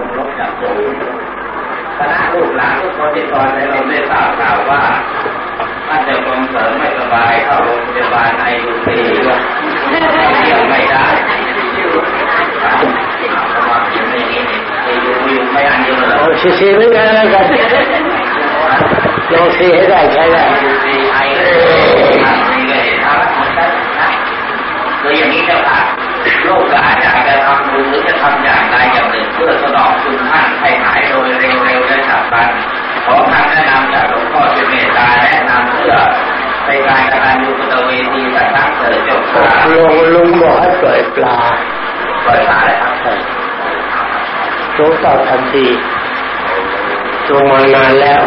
ผมลบจากสูงคณะลูกหลานทุกคนที่ตอนในเราได้ทราบข่าวว่าท่านจะคงเสริมไม่สบายเข้าโรงพยาบาลไอยูซีก็เที่ยวไม่ได้โอ้ชีชีเหมือนกันแล้วกันลองซีให้ได้ใช้ได้ยูซีไอมีเลยครับคืออย่างนี้เจ้าค่ะ โรคกอาจจะจะทำหรือจะทำอย่างใดอย่างหนึ่งเพื่อสนองคุณท่านให้หายโดยเร็วๆและฉับพลันขอคำแนะนำจากหลวงพ่อเจเมตตาแนะนำเพื่อในการกระทำยูปเวทีสักครั้งเถิดเจ้าค่ะลุงลุงบอกให้ปล่อยปลาปล่อยมาเลยครับลุงตอบทันทีลุงมานานแล้ว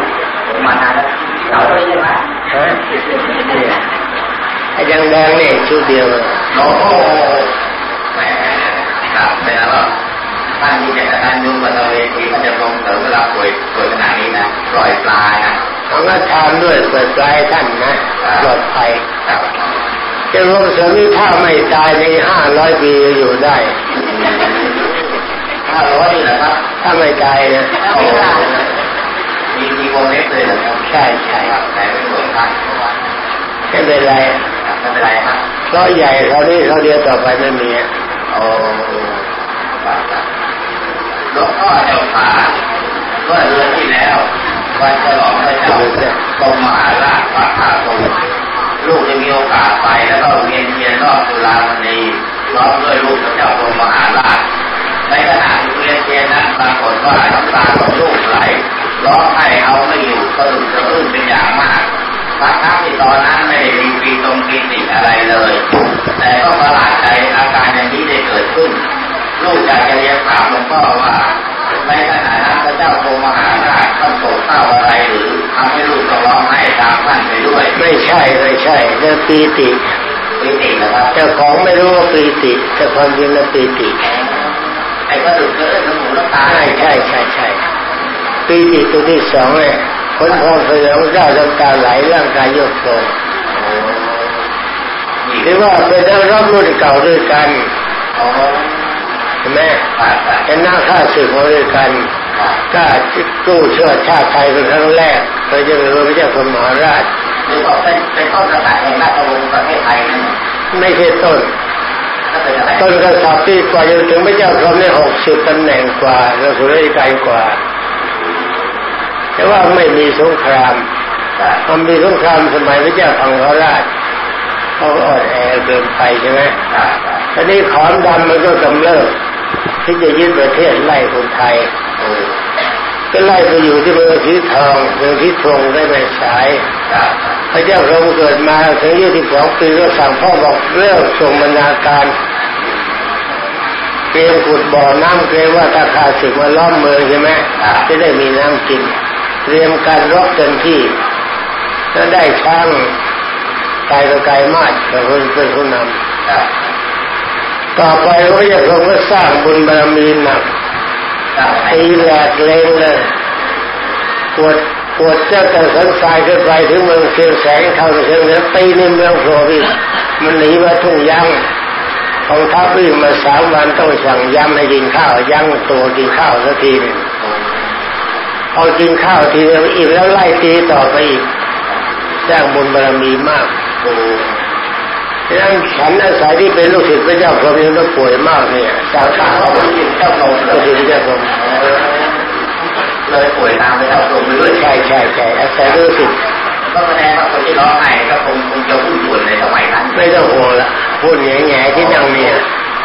มานานแล้วเราเลยใช่ไหมฮะเนี่ยไอ้แดงๆเนี่ยชุดเดียวเลย ท่านที่จะกระทำยูปเวทีท่านจะคงเสริมเวลาป่วยป่วยขนาดนี้นะปล่อยปลานะเขาก็ทานด้วยเปิดปลายท่านนะปลอดภัยครับจะรวมสมิถ้าไม่ตายในห้าร้อยปีอยู่ได้ห้าร้อยเหรอครับ ถ้าไม่ตายนะโอ้มีมีวงเล็บเลยเหรอครับใช่ใช่ครับแต่ไม่เหมือนกันไม่เป็นไรไม่เป็นไรครับเพราะใหญ่เขานี้เขาเดียวต่อไปไม่มีอะโอ้ หลวงพ่อเจ้าขาเมื่อเดือนที่แล้ววันฉลองพระเจ้าทรงมหาราชพระธาตุพนลูกได้มีโอกาสไปแล้วก็เวียนเทียนรอบจุฬามณีร้องด้วยลูกพระเจ้าทรงมหาราชในขณะที่เวียนเทียนนั้นปรากฏว่าน้ำตาของลูกไหลร้องไห้เอาไม่อยู่ตื่นสะอื้นเป็นอย่างมากทั้งทั้งที่ตอนนั้นไม่ได้มีปีตรงปีติอะไรเลย แต่ก็ประหลาดใจอาการอย่างนี้ได้เกิดขึ้น ลูกอยากจะเรียนถามหลวงพ่อว่าในขณะนั้นพระเจ้าโทมหาราชท่านโศกเศร้าอะไรหรือทำให้ลูกต้องร้องไห้ตามท่านไปด้วย ไม่ใช่ไม่ใช่เรื่องปีติปีตินะครับเจ้าของไม่รู้ว่าปีติ แต่ความจริงแล้วปีติไอ้กระดูกเกลือน้ำหูน้ำตาใช่ใช่ใช่ใช่ปีติตัวที่สองเนี่ยคนพองสยองเจ้าน้ำตาไหลร่างกายโยกโคงหรือว่าเป็นนักรบรุ่นเก่าด้วยกันอ๋อใช่ไหมครับเป็นหน้าข้าศึกมาด้วยกันกล้ากู้เชื่อชาติไทยเป็นครั้งแรกโดยจะเป็นพระเจ้าพมหาราชหรือว่าเป็นเป็นต้นกระแสแห่งราชวงศ์ประเทศไทยนั่นไม่ใช่ต้นต้นกษัตริย์ที่กว่าจะถึงพระเจ้าพรหมได้หกสิบตำแหน่งกว่าเราสุริยไกลกว่า แต่ว่าไม่มีสงครามมันมีสงครามสมัยพระเจ้าพังคราชเขาอ่อนแอเกินไปใช่ไหมทีนี้ขอมดำมันก็กำเริบ ที่จะยึดประเทศไล่คนไทยก็ไล่ไปอยู่ที่เมืองสีทองเมืองที่ทงได้ไม่สายพระเจ้าพระองค์เกิดมาถึงยี่สิบสองปีก็สั่งพ่อบอกเริ่มส่งบรรณาการเตรียมขุดบ่อน้ำเกรงว่าถ้าข้าศึกมาล้อมเมืองใช่ไหมจะได้มีน้ำกิน เตรียมการรบเต็มที่แล้วได้ช้างไกลก็ไกลมากเป็นคนเป็นผู้นำ ต่อไปพระเจ้าพระองค์ก็สร้างบุญบารมีหนักตีแหลกเลงเลยปวดปวดเจ้าแต่สันทรายขึ้นไปถึงเมืองเชียงแสงเข้าไปเชียงเหนือตีในเมืองโผล่อีกมันหนีมาทุ่งยังกองทัพวิ่งมาสามวันต้องสั่งย้ำให้กินข้าวยั้งตัวกินข้าวสักทีหนึ่งพอกินข้าวทีเดียวอีกแล้วไล่ตีต่อไปอีกสร้างบุญบารมีมาก ดังนั้นฉันอาศัยที่เป็นลูกศิษย์พระเจ้าพรหมยังต้องป่วยมากเนี่ยสาวข้าวเขาเป็นเจ้าพรหมลูกศิษย์พระเจ้าพรหมเลยป่วยตามไปแล้วลงไปด้วยใช่ใช่ใช่อาศัยลูกศิษย์ก็แสดงว่าคนที่ร้องไห้ก็คงคงจะหุ้นส่วนในสมัยนั้นไม่ต้องห่วงละพูดแง่แง่ๆที่นั่งเนี่ย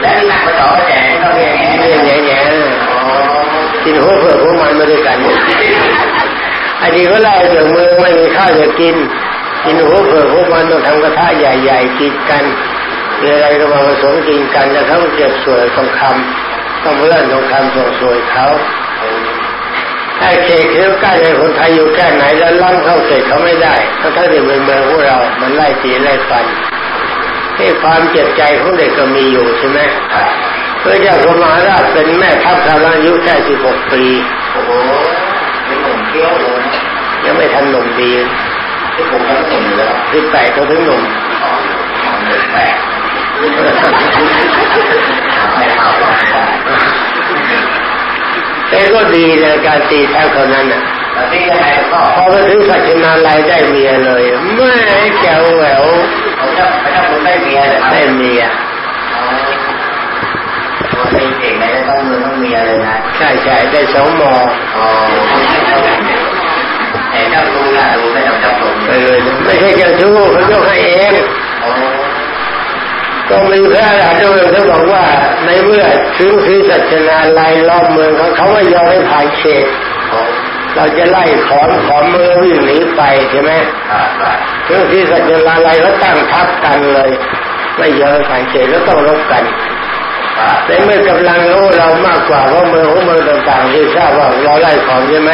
และที่นั่งมาต่อแจกก็เรียนเรื่องแง่แง่ๆกินหัวเผือกหัวมันมาด้วยกันอันนี้ก็ไล่จากเมืองไม่มีข้าวจะกิน กินหัวเผือกหัวมันต้องทำกระทะใหญ่ๆกินกันมีอะไรก็มาผสมกินกันแล้วเขาเก็บสวยทองคำต้องเลื่อนทองคำส่งสวยเขาถ้าเขตเที่ยวใกล้ในคนไทยอยู่แค่ไหนแล้วล้ำเข้าเขตเขาไม่ได้ถ้าถ้าเด็กเป็นเมืองพวกเรา มันไล่ตีไล่ฟันให้ความเจ็บใจของเด็กก็มีอยู่ใช่ไหมพระเจ้าพรหมหาราชเป็นแม่ทัพทารอายุแค่สิบหกปี โอ้โหเป็นหนุ่มเที่ยวเลยยังไม่ทันหนุ่มดี ที่ผมยังหนุ่มเลยสิบแปดเขาถึงหนุ่มแปลกไม่เอาแต่อ้ก็ดีในการตีแท้คนนั้นอะตียังไงก็พอไปถึงสัจนาลายได้เมียเลยไม่แก้วแหววเขาจะไม่ต้องได้เมียเลยได้เมียตัวเองเก่งไม่ได้ต้องมือต้องเมียเลยนะ ใช่ใช่ได้สองมออ๋อแต่เจ้าตูนะดูไม่ต้องเจ้าตูไม่ใช่เจ้าชู้เขายกให้เองก็มีพระอรหันต์องค์เขาบอกว่า ในเมื่อถึงศรีสัชนาลายรอบเมืองเขาเขาไม่ยอมให้ผ่านเขตเราจะไล่ขอนขอมือวิ่งหนีไปใช่ไหมถึงศรีสัชนาลายเขาตั้งทัพกันเลย ไม่ยอมผ่านเขตแล้วต้องรบกัน ในเมื่อกำลังรู้เรามากกว่าเพราะเมืองของเมืองต่างๆที่ทราบว่าเราไล่ของใช่ไหม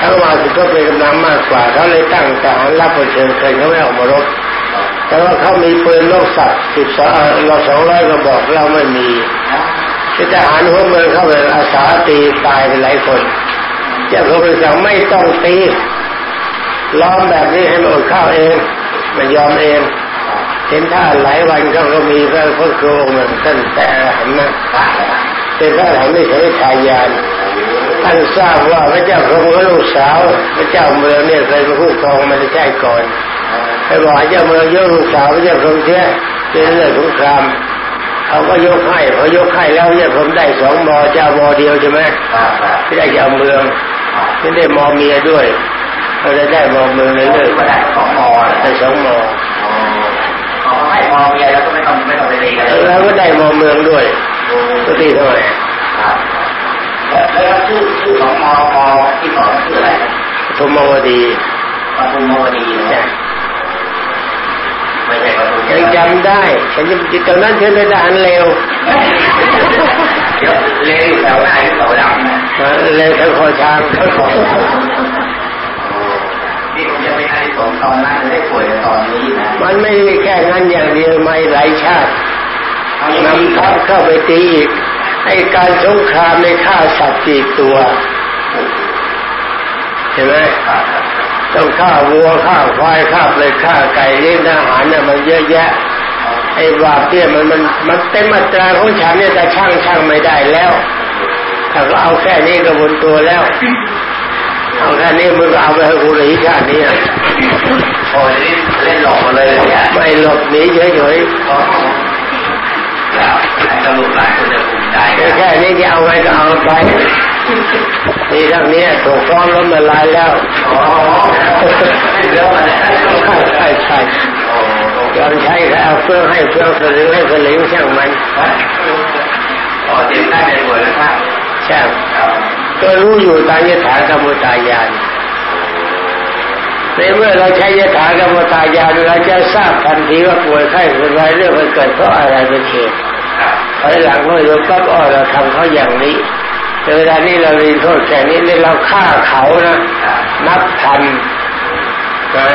ทั้งว่าสุดก็เป็นกำลังมากกว่าเขาเลยตั้งทหารรับประเชิญเคยเขาไม่ออกมารบแต่ว่าเขามีปืนโลกสัตว์สิบสองเราสองร้อยก็บอกเราไม่มีที่ทหารหัวเมืองเข้าไปอาสาตีตายไปหลายคนเจ้าเขาไปสั่งไม่ต้องตีล้อมแบบนี้ให้มันอดข้าวเองมันยอมเอง เห็นท่าหลายวันเขาก็มีพระพุทธโคเหมือนท่านแต่หันนะเป็นพระหันไม่ใช่ชายานท่านทราบว่าพระเจ้าพระพุทธลูกสาวพระเจ้าเมืองเนี่ยเคยเป็นผู้ครองมันจะใช่ก่อนไปบอกเจ้าเมืองยกลูกสาวพระเจ้าพรหมเชื่อเป็นเรื่องสงครามเขาก็ยกให้พอยกให้แล้วเนี่ยผมได้สองมอเจ้ามอเดียวใช่ไหมไม่ได้เจ้าเมืองไม่ได้มอเมียด้วยเขาจะได้มอเมืองเลยเลยได้สองมอได้สองมอให้มอเมียแล้วก็ไม่ต้องไม่ต้องไปเรียนแล้วก็ได้มอเมือง ด้วยก็ตีเท่าไหร่แล้วชื่อชื่อของมอมอที่สองคืออะไรปทุมมวดีปทุมมวดีใช่ยังจำได้ ฉันจะตอนนั้นฉันเป็นทหารเร็วเร็วแถวไหนแถวดำนะเร็วแถวคอช้างเขาขอนี่ผมจะไปให้สมตอนนั้นได้ป่วยตอนนี้นะ มันไม่แค่นั้นอย่างเดียวไม่หลายชาติ นำทัพเข้าไปตีอีกให้การสงครามในฆ่าสัตว์กี่ตัว เห็นไหมต้องฆ่าวัวฆ่าควายฆ่าเลยฆ่าไก่เลี้ยงอาหารเนี่ยมันเยอะแยะ ไอ้บาปเนี่ยมันมันมันเต็มมาตราของฉันเนี่ยแต่ช่างช่างไม่ได้แล้วถ้าก็เอาแค่นี้ก็บนตัวแล้วเอาแค่นี้มึงเอาไปให้กูหนีชาตินี้โอ้ยเล่นหลอกมาเลยเนี่ยไม่หลบหนีเฉยๆแล้ว กระลูกหลานคุณจะภูมิใจแค่นี้จะเอาไว้ก็เอาไปนี่ทั้งนี้ถูกฟ้องล้มละลายแล้วอ๋อเดี๋ยวมาใช่ใช่ใช่ยอมใช้แค่เอาเฟื่องให้เฟื่องสลิงให้สลิงช่างมันอ๋อเจ็บได้ในหัวแล้วครับใช่ก็รู้อยู่ตายถากรรมตายานในเมื่อเราใช้ยถากรรมตายานเราจะทราบทันทีว่าป่วยไข้เป็นไรเรื่องมันเกิดเพราะอะไรเป็นเหตุ ภายหลังเมื่อเราปั๊บอ๋อเราทำเขาอย่างนี้เวลานี้เราเรียนโทษแค่นี้ในเราฆ่าเขานะนับพันนะ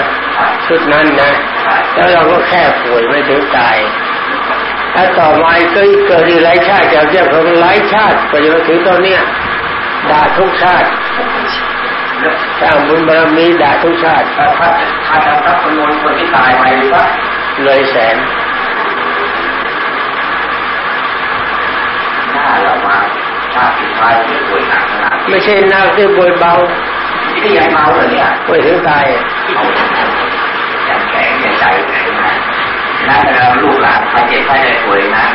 ชุดนั้นนะ แล้วเราก็แค่ป่วยไม่ถึงตายถ้าต่อมาก็เกิดอีกหลายชาติจากเจ้าของหลายชาติก็จะมาถึงตอนเนี้ยด่าทุกชาติสร้างบุญบารมีด่าทุกชาติถ้าถ้าถ้าถ้าคนนคนที่ตายไปหรือว่าเลยแสนหน้ ไม่ใช่นักที่ป่วยเบาที่ยังเมาเลยเนี่ยป่วยถึงตายยังแข็งยังใจแข็งนะนะเราลูกหลานใครเจ็บใครได้ป่วยนะ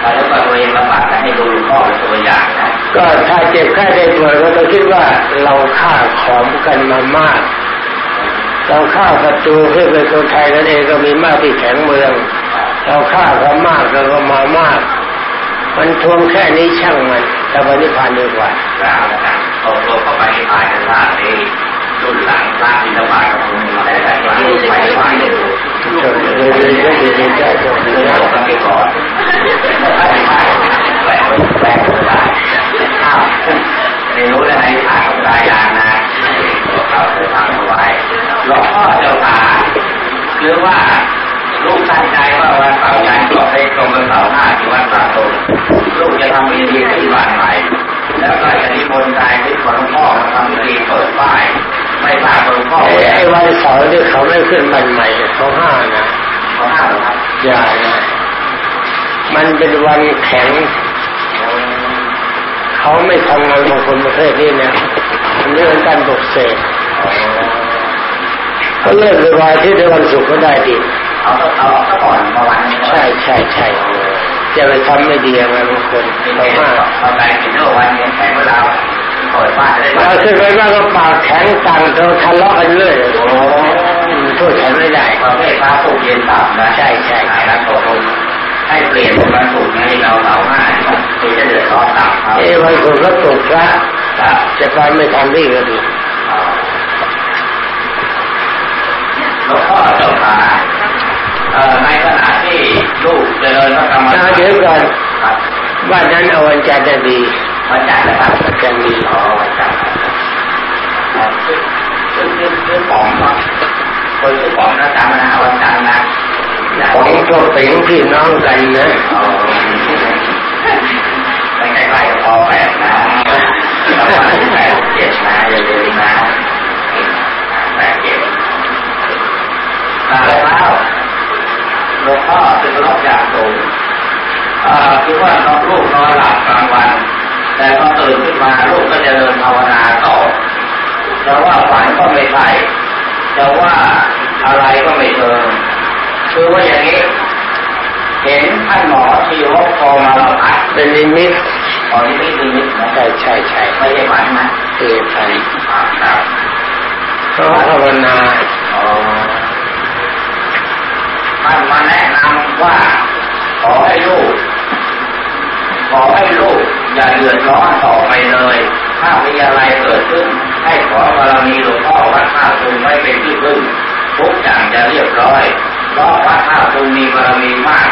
แล้วก็ตัวเองลำบากให้ดูพ่อเป็นตัวอย่างนะก็ถ้าเจ็บแค่ได้ป่วยก็ต้องคิดว่าเราฆ่าของกันมามาก เราฆ่าศัตรูเพื่อเป็นคนไทยนั่นเองก็มีมากที่แข็งเมือง เราฆ่าเขามากเราก็มามาก มันทวงแค่นี้ช่างมันแต่วันนี้ผ่านดีกว่าเอาตัวเข้าไปภายในว่าในรุ่นหลังพระบิณฑบาตของมาได้แต่ว่าไปไปเลยจบเลยเลยเลยเลยใจจบเลยแล้วก็ไปก่อนแหวกแหวกเลยข้าวไม่รู้อะไรถามรายางนะเขาเคยถามเอาไว้หลวงพ่อเจ้าตาหรือว่าลูกตั้งใจว่าวันเสาร์งานจบให้ตรงวันเสาร์ห้าที่วัดป่าตรงลูก จะทำมีดีที่บ้านใหม่แล้วก็จะนิมนต์ใจที่หลวงพ่อมาทำพิธีเปิดป้ายไม่ทราบหลวงพ่อไอ้วันเสาร์ที่เขาไม่ขึ้นบันใหม่เขาห้านะเขาห้าหรอครับอย่านะมันเป็นวันแข็งเขเขาไม่ทำงานของคนประเภทนี้นะมันเรื่องการปลุกเสกก็เลิกเวลาที่ในวันศุกร์ก็ได้ดีเอาเอาเอาก่อนมาวันใช่ใช่ใช่ จะไปทำไม่ดีอะไรบางคนเรามากเอาไปกินเมื่อวันนี้แข็งเวลาเราขึ้นไปบ้านก็ปากแข็งตังเราทะเลาะกันเรื่อยโอ้โทษฉันไม่ได้ประเภทพระผู้เย็นต่ำนะใช่ใช่แล้วตกลงให้เปลี่ยนวันศุกร์ให้เราเสาห้าที่จะเดือดร้อนต่ามเขาเอ้วันศุกร์ก็ตกพระจะไปไม่ทำที่ก็ดีหลวงพ่อเจ้าขา ในขณะที่ลูกเจริญพระกรรมฐานเดี๋ยวก่อนบ้านนั้นเอาวันจันทร์จะดีวันจันทร์นะครับวันจันทร์ดีอ๋อวันจันทร์ซื้อซื้อซื้อของเนาะคนซื้อของนะจำนะวันจันทร์นะของก็เป็นพี่น้องกันนะไม่ใช่ใครพอแปดนะแปดเจ็ดนะอย่าลืมนะแปดเจ็ดตายแล้ว หลวงพ่อเป็นโรคยาสูงคือว่าน้องลูกนอนหลับกลางวัน แต่พอตื่นขึ้นมาลูกก็จะเดินภาวนาต่อแต่ว่าฝันก็ไม่ใช่แต่ว่าอะไรก็ไม่เชิงคือว่าอย่างนี้ เห็นท่านหมอที่วกโทรมาเราอัดเป็นนิมิตตอนนี้ไม่นิมิตนะใช่ใช่ใช่ไม่ใช่ฝันนะเออใช่ครับก็ภาวนา ท่านมาแนะนำว่า ขอให้ลูก ขอให้ลูก อย่าเดือดร้อนต่อไปเลย ถ้ามีอะไรเกิดขึ้น ให้ขอบารมีหลวงพ่อวัดท่าตุงไว้เป็นที่พึ่งทุกอย่างจะเรียบร้อย เพราะวัดท่าตุงมีบารมีมาก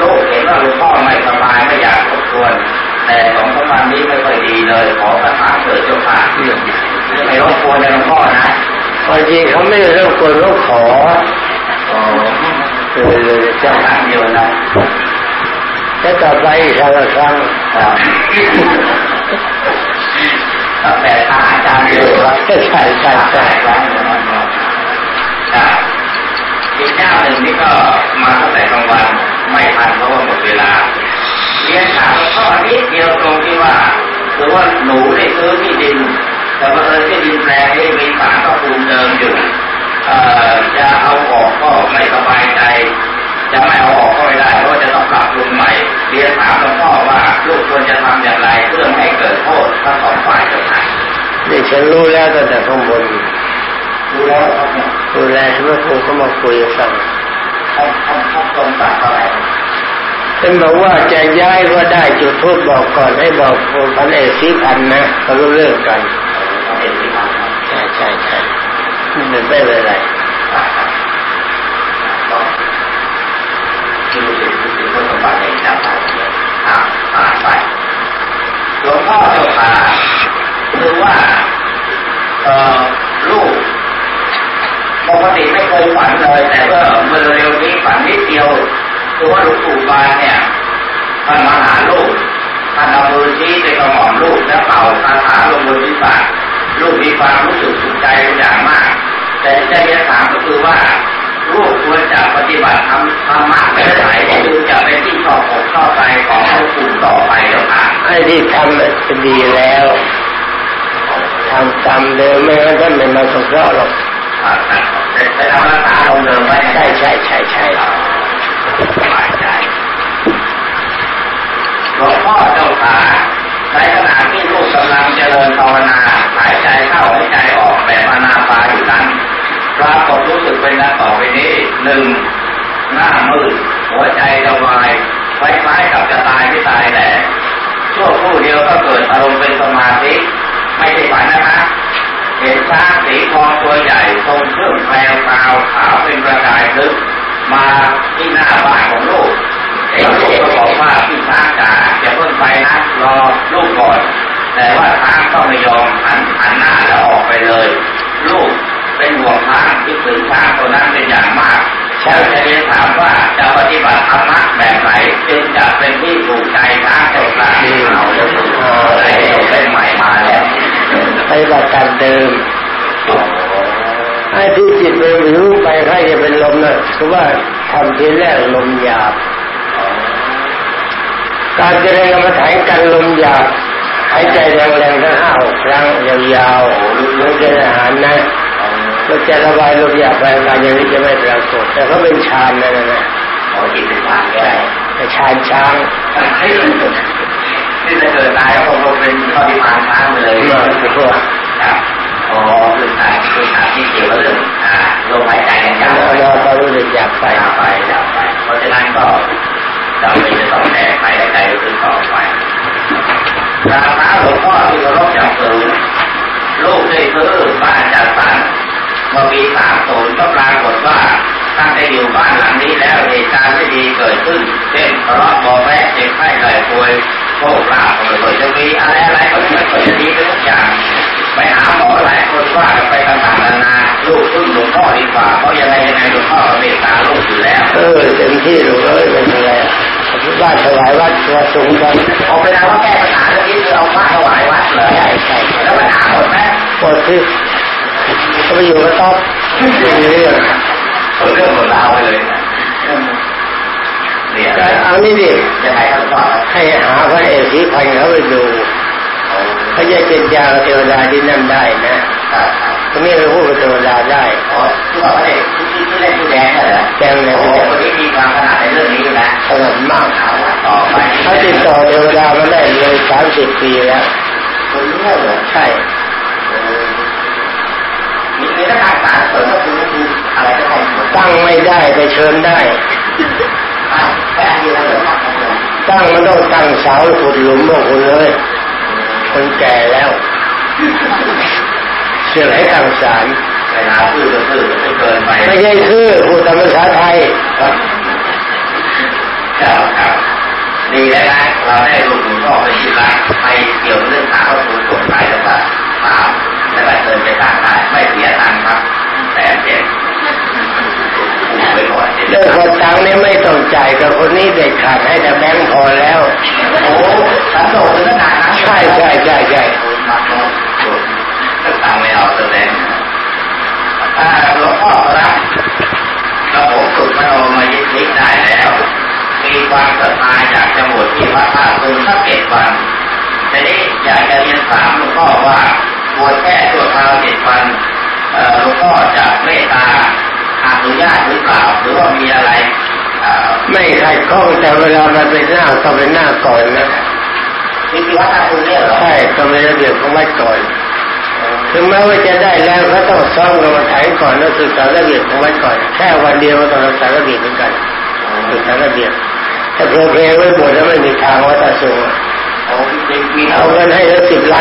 ลูกเห็นว่าหลวงพ่อไม่สบายไม่อยากรบกวน แต่สองสามวันนี้ไม่ค่อยดีเลย ขอประทานเถิดเจ้าค่ะไม่รบกวนหลวงพ่อนะบางทีเขาไม่รบกวนเขาขอ เลยเลยจะทำเดียวนะจะต่อไปอีกครั้งแต่ทางอาจารย์เดียวใช่ใช่ใช่ใช่ใช่อีกเจ้าหนึ่งนี่ก็มาตั้งแต่กลางวันไม่ทันเพราะว่าหมดเวลาเรียนถามข้อนี้เดียวตรงที่ว่าคือว่าหนูได้ซื้อที่ดิน แต่ว่าเออที่ดินแปลงนี้มีสารพระภูมิเดิมอยู่ จะเอาออกก็ไม่สบายใจ จะไม่เอาออกก็ไม่ได้เพราะจะต้องปรับปรุงใหม่เรียนถามหลวงพ่อว่าลูกควรจะทำอย่างไรเพื่อให้เกิดโทษทั้งสองฝ่ายเจ้าค่ะนี่ฉันรู้แล้วตั้งแต่ข้างบนรู้แล้วครับรู้แล้วเมื่อครูเขามาคุยฟังเขาเขาเขาตรงตัดอะไรฉันบอกว่าจะย้ายก็ได้จุดทูบบอกก่อนให้บอกพันเอกสีพันนะเขารู้เรื่องกันใช่ใช่ใช่ ไม่เป็นไม่เป็นไรคือสิ่งที่คุณสบัติในชาวบ้านอ่าอ่าไปหลวงพ่อเจ้าค่ะคือว่าเอ่อลูกปกติไม่เคยฝันเลยแต่ว่าเมื่อเร็วนี้ฝันนิดเดียวคือว่าหลวงปู่บาเนี่ยท่านมาหาลูกท่านเอามือชี้ไปกระหม่อมลูกแล้วเป่าคาถาลงบนศีรษะลูกมีความรู้สึกสุขใจอย่างมาก แต่ที่จะเรียนถามก็คือว่าลูกควรจะปฏิบัติธรรมธรรมะแบบไหนจึงจะเป็นที่ชอบอกชอบใจของผู้กลุ่มต่อไปแล้วค่ะไอ้ที่ทำจะดีแล้วทำตามเดิมไม่งั้นท่านไม่มาสงเคราะห์หรอกแต่ทำรักษาองเดิมไว้ใช่ใช่ใช่ใช่สบายใจหลวงพ่อเจ้าขาในขณะที่ลูกกำลังเจริญภาวนาหายใจเข้าหายใจออกแบบอนาปาอยู่นั้น ปรากฏรู้สึกเป็นดังต่อไปนี้หนึ่งหน้ามืดหัวใจระวายคล้ายๆกับจะตายไม่ตายแต่ชั่วครู่เดียวก็เกิดอารมณ์เป็นสมาธิไม่ใช่ฝันนะคะเห็นช้างสีทองตัวใหญ่ทรงเครื่องแปลวขาวขาวเป็นประกายลึกมาที่หน้าบ้านของลูกแล้วลูกก็บอกว่าพี่ช้างจ๋าอย่าเพิ่งไปนะรอลูกก่อน แต่ว่าช้างก็ไม่ยอมหันหันหน้าแล้วออกไปเลย ลูก เป็นห่วงพระคิดถึงพระตัวนั้นเป็นอย่างมากชาวจะเรียนถามว่าจะปฏิบัติธรรมะแบบไหนจึงจะเป็นที่ถูกใจพระตกละที่เราได้ได้ใหม่มาแล้วปฏิบัติการเดิมให้ที่จิตไปหิวไปใครจะเป็นลมนะเพราะว่าทำทีแรกลมหยาบการเจริญกรรมฐานกันลมหยาบหายใจแรงๆทั้งห้าครั้งยาวๆนึกจะหานนะ เราจะระบายลมอยากไปงานอย่างนี้จะไม่ปรากฏแต่เขาเป็นชานนั่นนะเขอจิตเป็นฌานได้แต่ชานช้างที่จะเกิดตายก็คงเป็นข้อดีมาช้างเลยคือพวกอ๋อคือตายคือตายที่เกี่ยวกับเรื่องลมหายใจกันยาวเราก็รู้สึกอยากไปไปอยากไป เพราะฉะนั้นก็เราไม่จะต้องแตกไปใจคือต่อไปราคาหลวงพ่อที่เราลบจากเกิดโลกได้เกิดบ้านจากบ้า เมื่อปีสามศูนย์ก็ปรากฏว่าท่านได้อยู่บ้านหลังนี้แล้วเหตุการณ์ไม่ดีเกิดขึ้น เช่นทะเลาะบอแวะเจ็บไข้ไข้ป่วยโชคราภป่วยจะมีอะไรอะไรก็เกิดขึ้นดีทุกอย่างไปหาหมอหลายคนว่ากัไปต่างๆนานาลูกพึ่งหลวงพ่อดีกว่าเพราะยังไงยังไงหลวงพ่อเมตตาลูกอยู่แล้ว เออเป็นที่รู้เลยเป็นไรว่าถวายวัดตัวสูงกันเอาไปแล้วว่าแก้ปัญหาเรื่องนี้คือเอาพระถวายวัดเหรอใช่ใช่แล้วปัญหาหมดไหมหมดที่ ก็ไปอยู่กับต๊อบอย่างนี้เลยเรื่องหมดราวไปเลยเอานี่ดิให้หาพระเอกที่พันเขาไปดูเขาจะเจนยาเทวดาที่นั่นได้นะตรงนี้เราพูดเทวดาได้อ๋อที่บอกาเด็กที่ที่เล่นผู้แดงเหรแดงเลยโอ้โคนที่มีความขนาดในเรื่องนี้อยู่นะขนาเขาต่อไปเขาติดต่อเทวดามาได้เลยสามสิบปีแล้วคนนี้เหรอใช่ ตั้งไม่ได้ไปเชิญได้ ตั้งมันต้องตั้งเสาขุดหลุมบอกคุณเลย คนแก่แล้ว เสียให้ตั้งศาลไม่ใช่คือพูดตามภาษาไทยครับครับดีแล้วนะเราได้รู้ถึงข้อไปฏิบัติไปเกี่ยวเรื่องสาวถูกกฎหมายแล้วก็สามแล้ไก็เดินไปตามทาง จ่ายกับคนนี้เด็ดขาดให้แต่แบงค์พอแล้ว โอ้สันโดษขนาดนั้นใช่ใช่ใช่ใช่ตังไม่เอาแสดงถ้าหลวงพ่อครับเราผมฝึกมาโนมายิทธิได้แล้ว มีความศรัทธาอยากจะบวชที่พระธาตุคุณสักเจ็ดวันแต่นี้อยากจะเรียนถามหลวงพ่อว่าปวดแค่ตัวคราเจ็ดวันหลวงพ่อจะเมตตาอนุญาตหรือเปล่าหรือว่ามีอะไร ไม่ขัดข้องแต่เวลามันเป็นหน้าก็เป็นหน้าก่อนนะนี่คืวัดอาคุณเนี่ยเหรอใช่ก็องเป็นระเบียบของวัดก่อนถึงแม้ว่าจะได้แล้วก็ต้องซ่อมกรรมฐานก่อนแล้วศึกษาระเบียบของวัดก่อนแค่วันเดียวก็ต้องศึกษาระเบียบเหมือนกันศึกษาระเบียบถ้าโปรเพลไม่ปวดแล้วไม่มีทางวัดจะสูงเอาเงินให้แล้วสิบล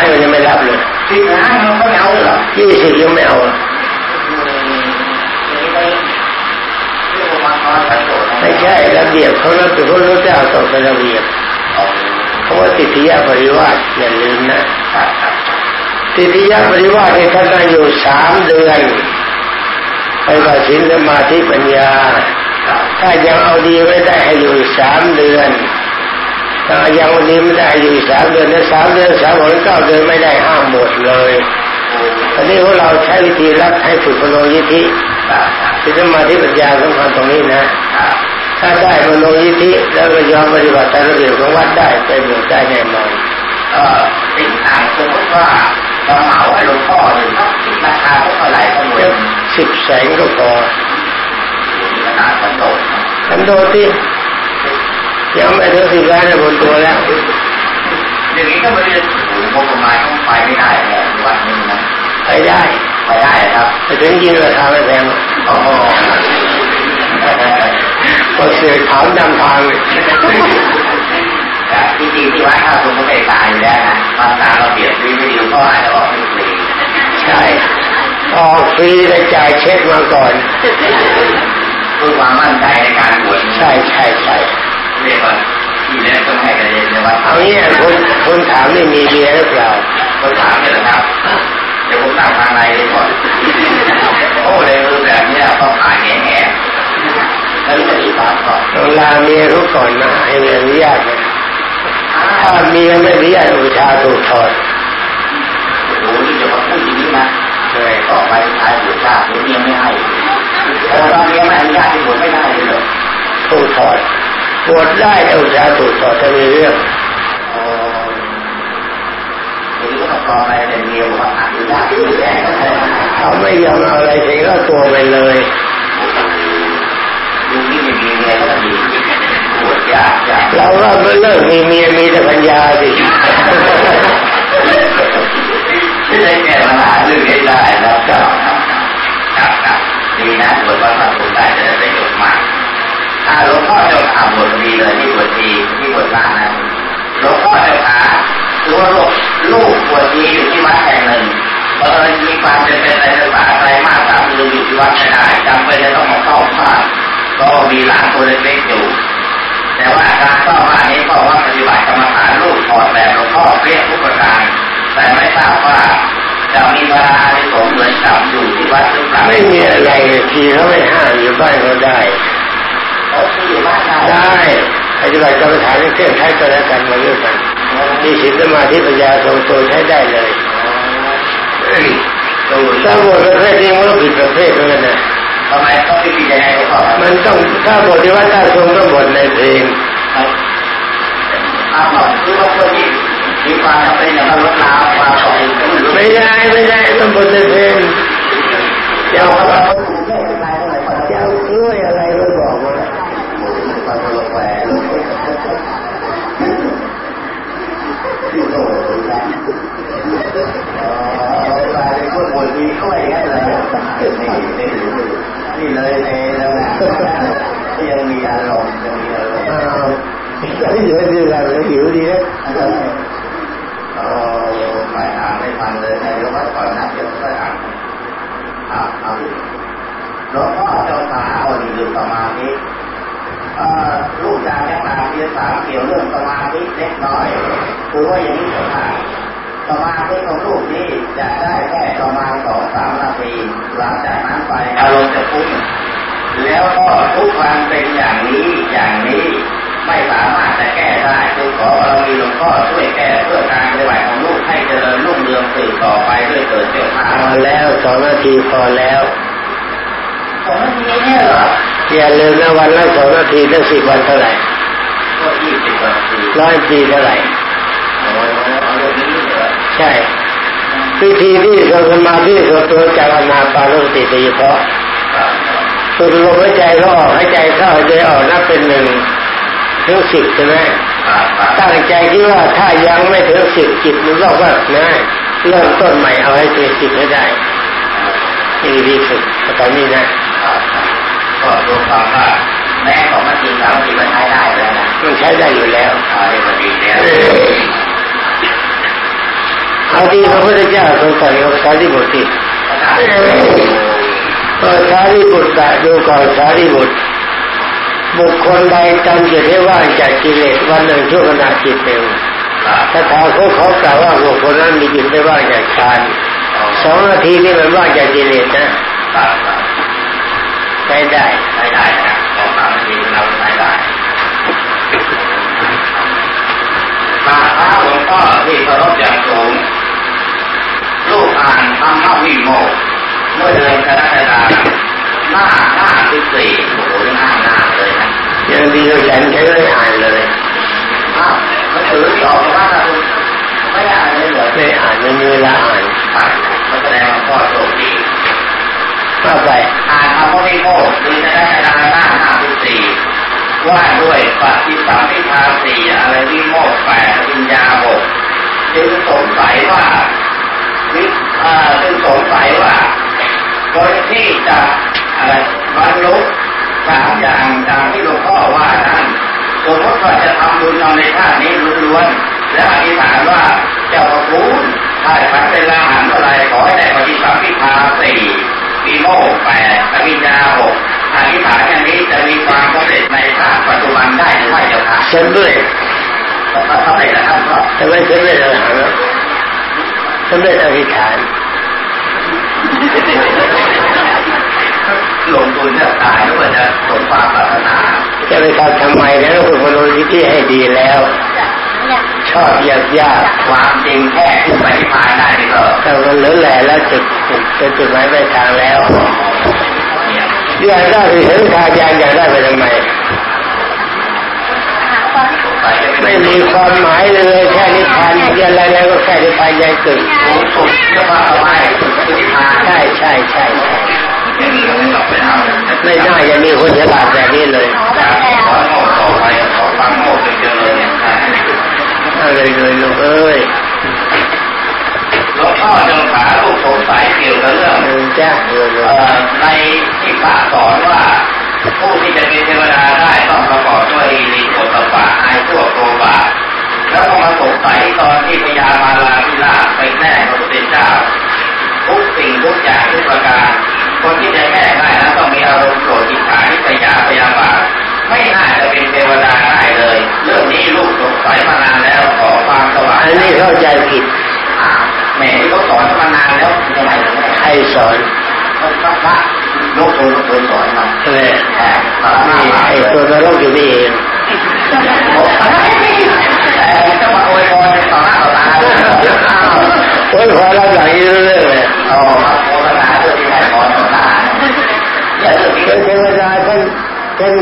เบียบเขาเล้วถึงพระรู้เจ้าต้องเป็นระเบียบเขาว่าติทยาปริวาสอย่าลืมนะติทยาปริวาสในท่านได้อยู่สามเดือนไปกับสินสมาธิปัญญา ถ้ายังเอาดีไม่ได้ให้อยู่สามเดือนถ้ายังวันนี้ไม่ได้อยู่สามเดือนนะสามเดือนสามวันเก้าเดือนไม่ได้ห้ามหมดเลยตอนนี้พวกเราใช้วิธีรักให้ฝึกพลังยิทธิสินสมาธิปัญญาสำคัญตรงนี้นะ ถ้าได้มโนยิธิแล้วก็ยอมปฏิบัติตามระเบียบของวัดได้เป็นหนึ่งได้แน่นอนเออสิ่งต่างสมมติว่าเราเหมาให้หลวงพ่อหนึ่งคิดราคาเท่าไหร่ก็หมดสิบแสนก็พอขนาดคอนโดคอนโดที่ยังไม่ถึงสิบล้านบนตัวแล้วอย่างนี้ก็ไม่ได้งบประมาณต้องไปไม่ได้แหละวันนึงนะไปได้ไปได้ครับแต่ถึงยืนราคาไม่แพงอ๋อ พอเสือขาวดำทางเลยจริงจริงที่ว่าถ้าคุณไม่ตายอยู่แล้วนะตอนตาเราเปลี่ยนวิ่งไม่ดีก็อาจจะออกฟรีใช่ออกฟรีแล้วจ่ายเช็คมาก่อนเพื่อความมั่นใจในการบวชใช่ใช่ใช่เรียกว่ที่แรกต้องให้กันเลยว่าเอาเนี่ยคนคนถามไม่มีเมียหรือเปล่าคุณถามเนี่ยนะครับเดี๋ยวผมนั่งทางในก่อนโอ้เลยรูปแบบนี้ต้องหาแง่ ลาเมียรู้ก่อนนะให้เมียอนุยาตนะถ้าเมียไม่อนุญาตอุชาถูกถอดโอ้ยจะมาพูดอย่นี้นะเลยต่อไปท้ายอุชาเมียไม่ให้ตอนเมียไม่อนุญาตที่บวชไม่ได้เลยถูกถอดปวดได้แต่อุชาถูกถอดจะมีเรื่องเขาไม่ยอมออะไรเองก็ตัวไปเลย มื่อเลิกมีเมียมีแต่ปัญญาสิไม่ได้แก้ปัญหาเรื่องนี้ได้แล้วก็ครับครับดีนะบทว่าทำถูกได้จะได้ประโยชน์มากถ้าหลวงพ่อจะทำบทดีเลยที่บทดีที่บทลานะหลวงพ่อจะหาคือว่าลูกลูกบวชดีอยู่ที่วัดแห่งหนึ่งเออมีความเป็นไปในภาษาไทยมากสามมืออยู่ที่วัดไม่ได้จำเป็นจะต้องมาเข้าบ้าน ก็มีหลานคนเล็กๆอยู่ แต่ว่าการเข้าบ้านนี้ก็ว่าปฏิบัติกรรมฐานลูกถอดแบบหลวงพ่อเรียกผู้ประการ แต่ไม่ทราบว่าจะมีเวลาในสมเหมือนกับอยู่ที่วัดหรือเปล่าไม่มีอะไรทีเขาไม่ห้ามอยู่บ้านก็ได้อยู่บ้านได้ปฏิบัติกรรมฐานเครื่องใช้กันแล้วกันมาเรื่องกันมีศีลสมาธิปัญญาทรงตัวใช้ได้เลยถ้าบทประเภทนี้มันก็ผิดประเภทเหมือนกันนะทำไมต้องผิดยังไงก็มันต้องถ้าบทที่ว่าถ้าทรงก็บทในเพลงอ้าวคือว่าคนที่มีความจำเป็นอย่างรถน้ำความสองไม่ได้ไม่ได้ต้องบทในเพลงเจ้าเจ้าด้วยอะไรก็บอกว่าความระแวงที่โตแล้วกลายเป็นคนบนดีเข้าไปงั้นเลยนี่นี่ นี่เลยเองแล้วนะยังมีอารมณ์ยังมีอารมณ์ไม่เยอะดีเลยหิวดีนะโอ้ไม่อ่านไม่ฟังเลยนรถก่อนนะเดี๋ยวค่อยอ่านอ่าเอาหลวงพ่อเจ้าสาวดีดูสมาธิรูปการแนะนำเรียสามเกี่ยวเรื่องสมาธิเล็กน้อยคือว่าอย่างนี้เถอะ สมาธิของลูกนี้จะได้แค่ประมาณสองสามนาทีหลังจากนั้นไปอารมณ์จะพุ่งแล้วก็ทุกวันเป็นอย่างนี้อย่างนี้ไม่สามารถจะแก้ได้จึงขอบารมีหลวงพ่อช่วยแก้เพื่อการปฏิบัติของลูกให้เจริญรุ่งเรืองสืบต่อไปด้วยเกิดเจ้าพาพอแล้วสองนาทีพอแล้วสองนาทีเนี่ยเหรออย่าลืมนะวันละสองนาทีตั้งสิบวันเท่าไหร่ก็ยี่สิบนาทีร้อยปีเท่าไหร่ ใช่วิธีที่เราสมาธิเราตัวจากอนาปานุสติโดยเฉพาะสุดลมหายใจก็ออกหายใจเข้าหายใจออกนับเป็นหนึ่งถึงสิบใช่ไหมตั้งใจที่ว่าถ้ายังไม่ถึงสิบจิตมันก็ว่านะเริ่มต้นใหม่เอาให้ถึงสิบให้ได้ดีที่สุดตอนนี้นะก็รวมความว่าแม่ของมันจริงสามทีมันใช้ได้แล้วนะมันใช้ได้อยู่แล้วใช่มันดีแล้ว เอาที่พระพุทธเจ้าทรงสอนกับสารีบุตรที่ก็สารีบุตรดูก่อนสารีบุตรบุคคลใดจำจิตให้ว่างจากกิเลสวันหนึ่งชั่วขณะจิตเร็วถ้าถามเขาเขากล่าวว่าบุคคลนั้นมีจิตไม่ว่างจากฌานสองนาทีนี่มันว่างจากกิเลสนะใช้ได้ใช้ได้นะสองสามนาทีเราใช้ได้มาพระหลวงพ่อที่เคารพอย่างสูง ลูกอ่านธรรมวิโมกเมื่อเดือนกรกฎาคมหน้าหน้าที่สี่โอ้โหหน้าหน้าเลยนะยังดีเราฉันใช้ไม่อ่านเลยอ้าวมันถือสอบว่าไม่อ่านเลยเหรอไม่อ่านไม่มีเวลาอ่านมันแสดงว่าพ่อโชคดีต่อไปอ่านธรรมวิโมกคือจะได้กระดานหน้าห้าสิบสี่ว่าด้วยปฏิสัมพิทาสี่อะไรวิโมกแปดปัญญาหกจึงสงสัยว่า วิอ่าจึงสงสัยว่าคนที่จะอะไรบรรลุสามอย่างตามที่หลวงพ่อว่านั้นสมมติว่าจะทำบุญในชาตินี้ล้วนๆและอธิษฐานว่าเจ้าพระคุณถ้าฉันเป็นลาหันเมื่อไรขอให้ได้ปฏิสัมพิทาสี่ปีโมกแปดอวิญญาหกอธิษฐานอย่างนี้จะมีความสำเร็จในชาติปัจจุบันได้หรือไม่เจ้าค่ะสำเร็จสำเร็จนะครับสำเร็จสำเร็จอะไร สำเร็จอธิษฐานลงทุนจะตายแล้วจะสมความปรารถนาจะไปทำทำไมแล้วคุณมโนทิที่ให้ดีแล้ว ชอบยากยากความจริงแค่ขึ้นไปที่พานได้นี่ก็แต่มันเหลือแหล่แล้วจุดจุดจุดหมายไปทางแล้วอยากได้ไปเห็นทางยางอยากได้ไปทำไมสัยจะ ไม่มีความหมายเลยแค่นิพพานอะไรอะไรก็แค่นิพพานใจเกิดสูงใช่ใช่ใช่ใช่ไม่ไม่หรอกไปทำไม่น่าจะมีคนฉลาดแบบนี้เลยขอไปขอฟังโง่จนเลยเลยลูกเอ้ยหลวงพ่อเจ้าขาลูกสงสัยเกี่ยวกับเรื่องจ้าในที่พระสอนว่า ผู้ที่จะเป็นเทวดาได้ต้องประกอบด้วยอิริโอตตปะไอพวกโกบาแล้วก็มาสงสัยตอนที่พญามาลาพิลาไปแน่พระพุทธเจ้าทุกสิ่งทุกอย่างทุกประการ คนที่จะแก้ได้นั้นต้องมีอารมณ์โกรธอิจฉาทิษยาพยาบาทไม่น่าจะเป็นเทวดาได้เลย เรื่องนี้ลูกสงสัยมานานแล้วขอความสว่างอันนี้เข้าใจผิดแหม่ที่เขาสอนมานานแล้วยังไงยังไงใครสอนพระ ลูกเคยเคยสอนมาอะไรแต่พระนี่มไอ้ตัวนรกอยู่นี่เองแต่ต้องมาโวยพรต่อหน้าต่อตาโอ้ยพอรับหลังนี้เรื่องเลยอ๋อมาษาเรื่องที่ไหนพรต่อน้าเรื่องนี้เป็นเทวดาท่านท่าน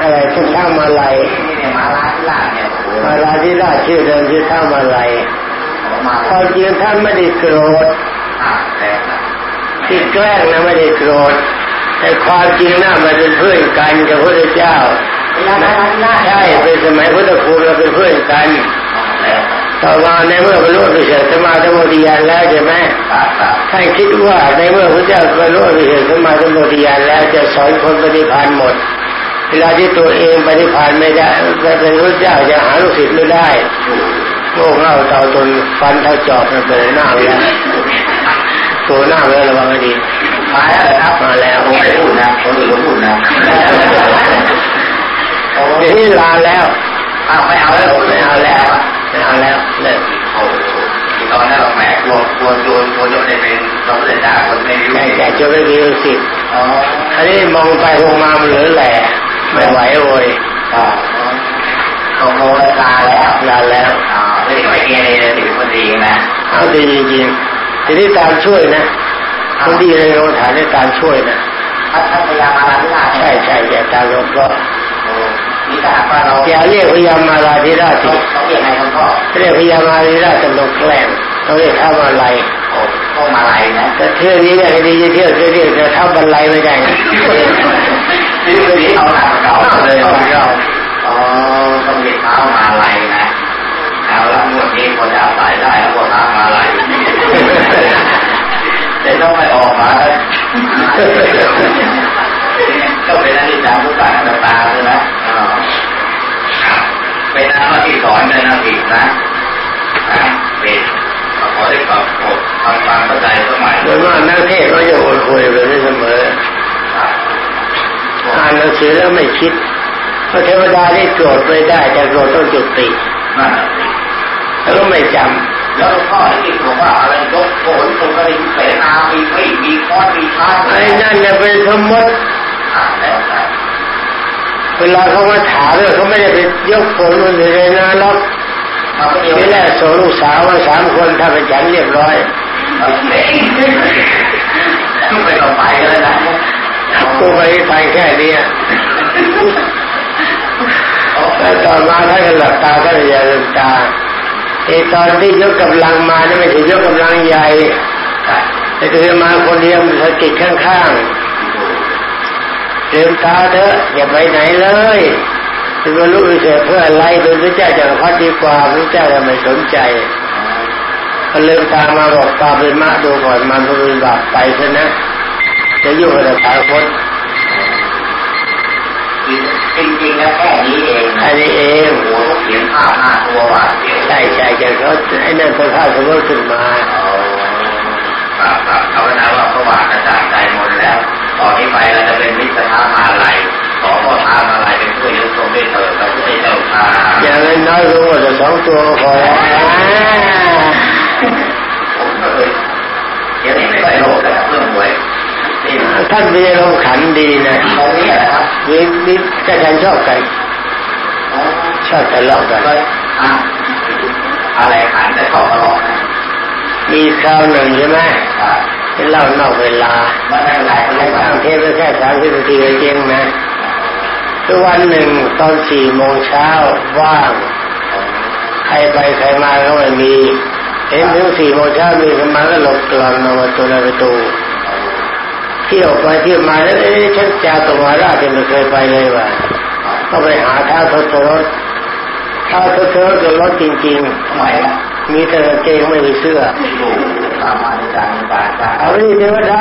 อะไรท่านท่ามาลัยนี่เนี่ยมาลาที่ลาเนี่ยโอ้โหมาลาที่ราชชื่อเดิมชื่อท่ามาลัยมาความจริงท่านไม่ได้โกรธที่แกล้งนะไม่ได้โกรธ แต่ความจริงน่ามันเป็นเพื่อนกันกับพระเจ้าพญามาลาที่ลาใช่เป็นสมัยพุทธภูมิเราเป็นเพื่อนกันแล้วต่อมาในเมื่อบรรลุวิเศษสมาธิโมดิยานแล้วใช่ไหมครับครับท่านคิดว่าในเมื่อพระเจ้าบรรลุวิเศษสมาธิโมดิยานแล้วจะสอนคนปฏิพานหมด เวลาที่ตัวเองปฏิพานไม่ได้เป็นพระเจ้าจะหาลูกศิษย์ไม่ได้โง่เง่าเต่าตนฟันเท่าจอบมันเป็นหน้าไปแล้วตัวหน้าไปแล้วระวังให้ดี มาแล้วเหรอครับมาแล้วผมไม่พูดนะคนอื่นก็พูดนะโอ้เดี๋ยวนี้ลาแล้วอ้าวไม่เอาแล้วไม่เอาแล้วไม่เอาแล้วเลิกโอ้ตอนนั้นเราแหมกลัวกลัวโจรกลัวโจรได้เป็นเราเลยด่าคนไม่รู้แต่แต่จะไม่มีลูกศิษย์อ๋ออันนี้มองไปมองมามันเหลือแหล่ไม่ไหวโวยอ๋อตกลงราคาแล้วลาแล้วอ๋อไม่ไม่เกเรถือคนดีนะเอาดีจริงๆทีนี้ตามช่วยนะ คนดีในโรงฐานในตามช่วยนะท่านท่านพยายามมาลาที่ลาใช่ใช่อย่าตามหลวงพ่อโอ้นี่ถ้าหากว่าเราอย่าเรียกพยามาลาธิราชเขาเขาเรียกไงคุณพ่อเรียกพยามาลาธิราชจำลองแกล้งต้องเรียกข้ามาลัยโอ้ก็มาลายนะแต่เที่ยวนี้เนี่ยคดีจะเที่ยวเที่ยวแต่เท่าบรรลัยไม่ได้นะนี่คือที่เอาหนักเก่าเลยของเราอ๋อต้องเรียกเท้ามาลายนะเอาละงวดนี้พอจะอาศัยได้แล้วพอเท้ามาลาย แต่ต้องไม่ออกมาก็เป็นอนิจจังทุกขังอนัตตาใช่ไหมอ๋อครับเป็นหน้าที่สอนในนาผิดนะนะผิดขอได้ขอบขอบทำความเข้าใจสมัยโดยมากนักเทศเขาจะโอนคุยแบบนี้เสมออ่านหนังสือแล้วไม่คิดเพราะเทวดาที่โกรธไม่ได้แต่โกรธต้องจุตินั่นน่ะสิแล้วก็ไม่จ แล้วพ่อที่บอกว่าอะไรยกโขนตรงกระดิ่งเสนามีมีดมีค้อนมีช้างำไอ้นั่นเนี่ยเป็นสมมติอ่าแล้วแต่เวลาเขามาถามเนี่ยเขาไม่ได้ไปยกผลมันเลยนะหรอกมาก็เดียวทีแรกส่งลูกสาวมาสามคนถ้าไปฉันเรียบร้อยต้องไปต่อไปเลยนะกูไปไปแค่เนี้ยแล้วต่อมาท่านก็หลับตาท่านก็อย่าลืมตา ไอ้ตอนที่ยกกำลังมานี่ไม่ใช่ยกกำลังใหญ่แต่คือมาคนเดียวสะกิดข้างๆลืมตาเถอะอย่าไปไหนเลยถึงว่ารู้เสียเพื่ออะไรโดยพระเจ้าจักรพรรดิดีกว่าพระเจ้าจะไม่สนใจก็ลืมตามาบอกตาเป็นมะดูก่อนมันเป็นบาปไปซะนะจะยุ่งกับสายคตจริงๆแล้วแค่นี้เองอันนี้เอง โอ้โหเขียนภาพหน้าตัวหวาดเสียวใช่ใช่จะเขาไอ้นั่นเป็นภาพสมมติขึ้นมาครับครับเอาไว้นะว่าพระวาดกระจ่างใจหมดแล้วต่อนนี้ไปเราจะเป็นมิตรท้ามาลัยขอพ่อท้ามาลัยเป็นผู้ยกทรงด้วยเถิดพระพุทธเจ้าค่ะอย่างน้อยๆรู้ว่าจะสองตัวก็พอแล้วผมก็เคยเดี๋ยวนี้ไม่ค่อยโลภแล้วเรื่องหวยนี่ท่านมีลมณ์ขันดีนะตรงนี้แหละครับมีมีแต่ฉันชอบกันอ๋อ ชอบทะเลาะกันอะอะไรขันแต่เขาตลอดนะมีคราวหนึ่งใช่ไหมอ่เล่านอกเวลาไม่เป็นไรไม่ไอ้เป็นไรตั้งเทปแค่สามสิบนาทีก็เจ๊งนะคือวันหนึ่งตอนสี่โมงเช้าว่าง ใครไปใครมาก็ไม่มี เห็นถึงสี่โมงเช้ามีคนมาก็หลบกลอนออกมาตัวในประตูเที่ยวไปเที่ยวมาแล้วเอ๊ะฉันจาตุมาราชยังไม่เคยไปเลยว่ะก็ไปหาท้าทศรถ ท้าทศรถกับรถจริงทำไมล่ะๆมีแต่กางเกงไม่มีเสื้ออยู่ตามมาในการบาดาเอาดิเทวดา